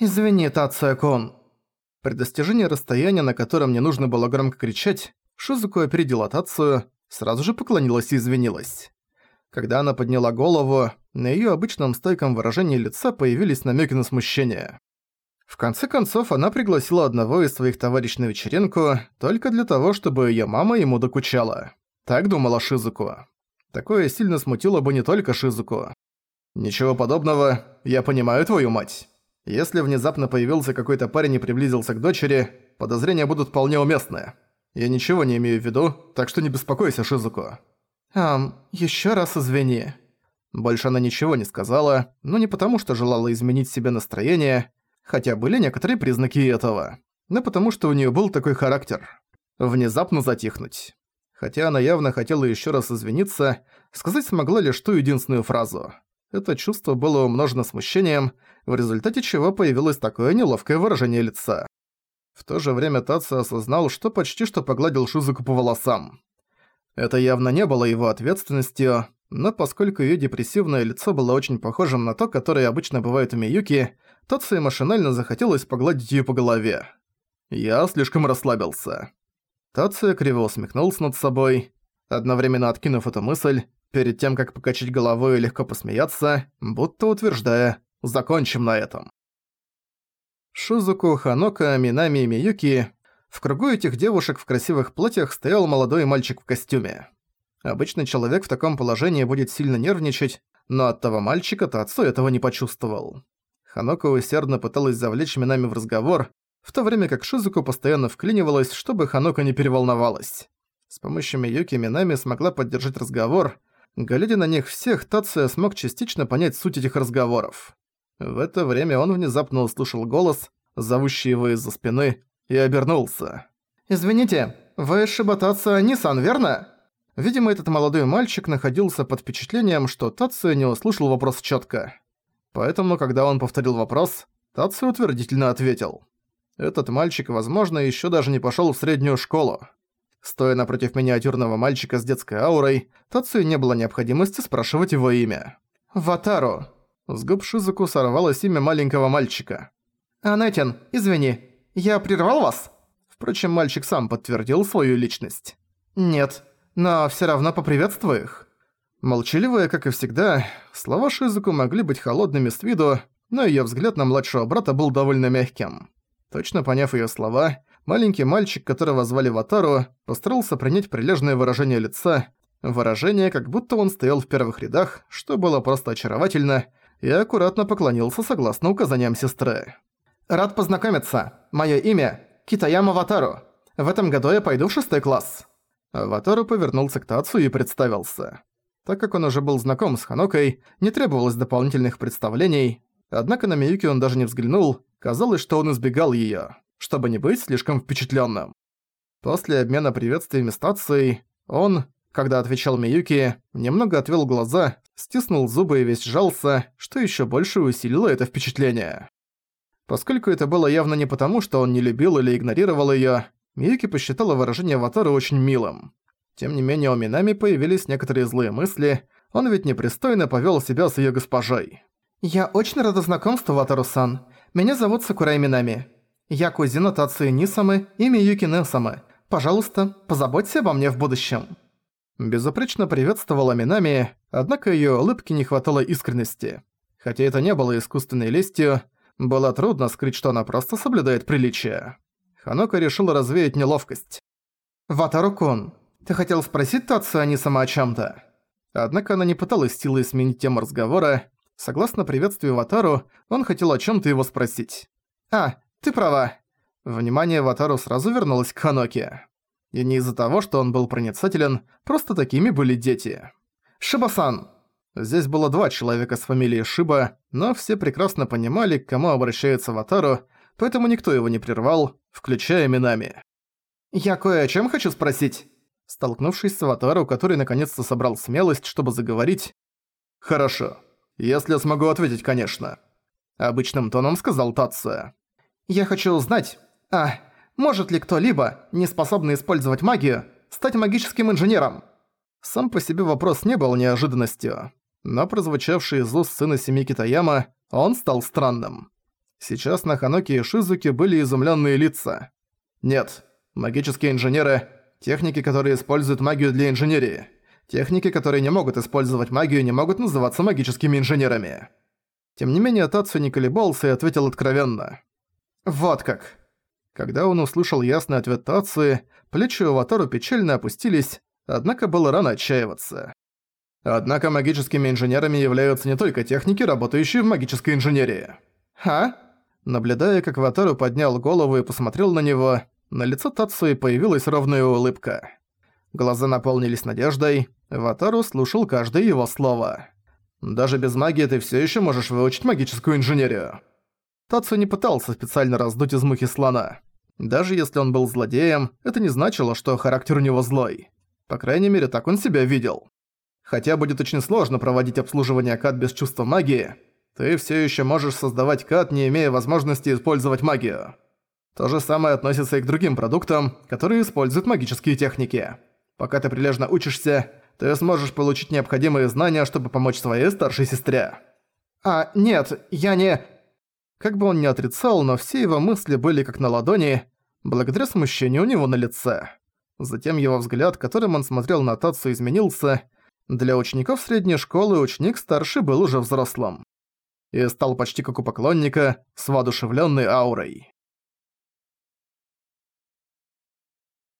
«Извини, Тацуя-кун». При достижении расстояния, на котором мне нужно было громко кричать, Шизуку опередила Тацию, сразу же поклонилась и извинилась. Когда она подняла голову, на её обычном стойком выражении лица появились намеки на смущение. В конце концов, она пригласила одного из своих товарищей на вечеринку только для того, чтобы её мама ему докучала. Так думала Шизуку. Такое сильно смутило бы не только Шизуку. «Ничего подобного, я понимаю твою мать. Если внезапно появился какой-то парень и приблизился к дочери, подозрения будут вполне уместны. Я ничего не имею в виду, так что не беспокойся, Шизуку». «Ам, ещё раз извини». Больше она ничего не сказала, но не потому, что желала изменить себе настроение, хотя были некоторые признаки этого, но потому, что у неё был такой характер. Внезапно затихнуть. Хотя она явно хотела ещё раз извиниться, сказать смогла лишь ту единственную фразу. Это чувство было умножено смущением, в результате чего появилось такое неловкое выражение лица. В то же время Татсо осознал, что почти что погладил Шизуку по волосам. Это явно не было его ответственностью, но поскольку её депрессивное лицо было очень похожим на то, которое обычно бывает у Миюки, Татсо машинально захотелось погладить её по голове. Я слишком расслабился. Тация криво усмехнулся над собой, одновременно откинув эту мысль, перед тем, как покачать головой и легко посмеяться, будто утверждая «закончим на этом». Шузуку, Ханока, Минами и Миюки в кругу этих девушек в красивых платьях стоял молодой мальчик в костюме. Обычный человек в таком положении будет сильно нервничать, но от того мальчика Тацу этого не почувствовал. Ханока усердно пыталась завлечь Минами в разговор, в то время как Шизуку постоянно вклинивалась, чтобы Ханока не переволновалась. С помощью Миюки Минами смогла поддержать разговор. Глядя на них всех, Тация смог частично понять суть этих разговоров. В это время он внезапно услышал голос, зовущий его из-за спины, и обернулся. «Извините, вы Шибатация Нисан, верно?» Видимо, этот молодой мальчик находился под впечатлением, что Тация не услышал вопрос четко. Поэтому, когда он повторил вопрос, Тация утвердительно ответил. Этот мальчик, возможно, еще даже не пошел в среднюю школу. Стоя напротив миниатюрного мальчика с детской аурой, Тацию не было необходимости спрашивать его имя. «Ватару». С губ Шизуку сорвалось имя маленького мальчика. «Анетин, извини, я прервал вас?» Впрочем, мальчик сам подтвердил свою личность. «Нет, но всё равно поприветствую их». Молчаливая, как и всегда, слова Шизуку могли быть холодными с виду, но её взгляд на младшего брата был довольно мягким. Точно поняв её слова, маленький мальчик, которого звали Ватару, постарался принять прилежное выражение лица, выражение, как будто он стоял в первых рядах, что было просто очаровательно, и аккуратно поклонился согласно указаниям сестры. «Рад познакомиться. Моё имя – Китаяма Ватару. В этом году я пойду в шестой класс». Ватару повернулся к Тацу и представился. Так как он уже был знаком с Ханокой, не требовалось дополнительных представлений, однако на Миюки он даже не взглянул, казалось, что он избегал её, чтобы не быть слишком впечатлённым. После обмена приветствиями с Тацией, он, когда отвечал Миюки, немного отвел глаза, стиснул зубы и весь сжался, что ещё больше усилило это впечатление. Поскольку это было явно не потому, что он не любил или игнорировал её, Миюки посчитала выражение Аватара очень милым. Тем не менее, у Минами появились некоторые злые мысли, он ведь непристойно повёл себя с её госпожой. «Я очень рада знакомству, Ватару-сан. Меня зовут Сакурай Минами. Я кузина Тацуи Нисамы и Миюки Несамы. Пожалуйста, позаботься обо мне в будущем». Безупречно приветствовала Минами, однако её улыбке не хватало искренности. Хотя это не было искусственной лестью, было трудно скрыть, что она просто соблюдает приличие. Ханока решила развеять неловкость. «Ватару-кун, ты хотел спросить Татсу, а не сама о чём-то?» Однако она не пыталась силой сменить тему разговора. Согласно приветствию Ватару, он хотел о чём-то его спросить. «А, ты права». Внимание Ватару сразу вернулось к Ханоке. И не из-за того, что он был проницателен, просто такими были дети. «Шиба-сан, Здесь было два человека с фамилией Шиба, но все прекрасно понимали, к кому обращается Ватару, поэтому никто его не прервал, включая Минами. «Я кое о чем хочу спросить?» Столкнувшись с Аватару, который наконец-то собрал смелость, чтобы заговорить. «Хорошо. Если я смогу ответить, конечно». Обычным тоном сказал Тация. «Я хочу узнать, а, может ли кто-либо, не способный использовать магию, стать магическим инженером?» Сам по себе вопрос не был неожиданностью но прозвучавший из уст сына семьи Китаяма, он стал странным. Сейчас на Ханоке и Шизуке были изумленные лица. Нет, магические инженеры – техники, которые используют магию для инженерии. Техники, которые не могут использовать магию, не могут называться магическими инженерами. Тем не менее, Тацу не колебался и ответил откровенно. «Вот как». Когда он услышал ясный ответ Тацуи, плечи у Ватару печально опустились, однако было рано отчаиваться. Однако магическими инженерами являются не только техники, работающие в магической инженерии. «Ха?» Наблюдая, как Ватару поднял голову и посмотрел на него, на лицо Тацуи появилась ровная улыбка. Глаза наполнились надеждой, Ватару слушал каждое его слово. «Даже без магии ты всё ещё можешь выучить магическую инженерию». Тацу не пытался специально раздуть из мухи слона. Даже если он был злодеем, это не значило, что характер у него злой. По крайней мере, так он себя видел. Хотя будет очень сложно проводить обслуживание кат без чувства магии, ты всё ещё можешь создавать кат, не имея возможности использовать магию. То же самое относится и к другим продуктам, которые используют магические техники. Пока ты прилежно учишься, ты сможешь получить необходимые знания, чтобы помочь своей старшей сестре. А, нет, я не... Как бы он ни отрицал, но все его мысли были как на ладони, благодаря смущению у него на лице. Затем его взгляд, которым он смотрел на Татсу, изменился. Для учеников средней школы ученик старший был уже взрослым. И стал почти как у поклонника, с воодушевленной аурой.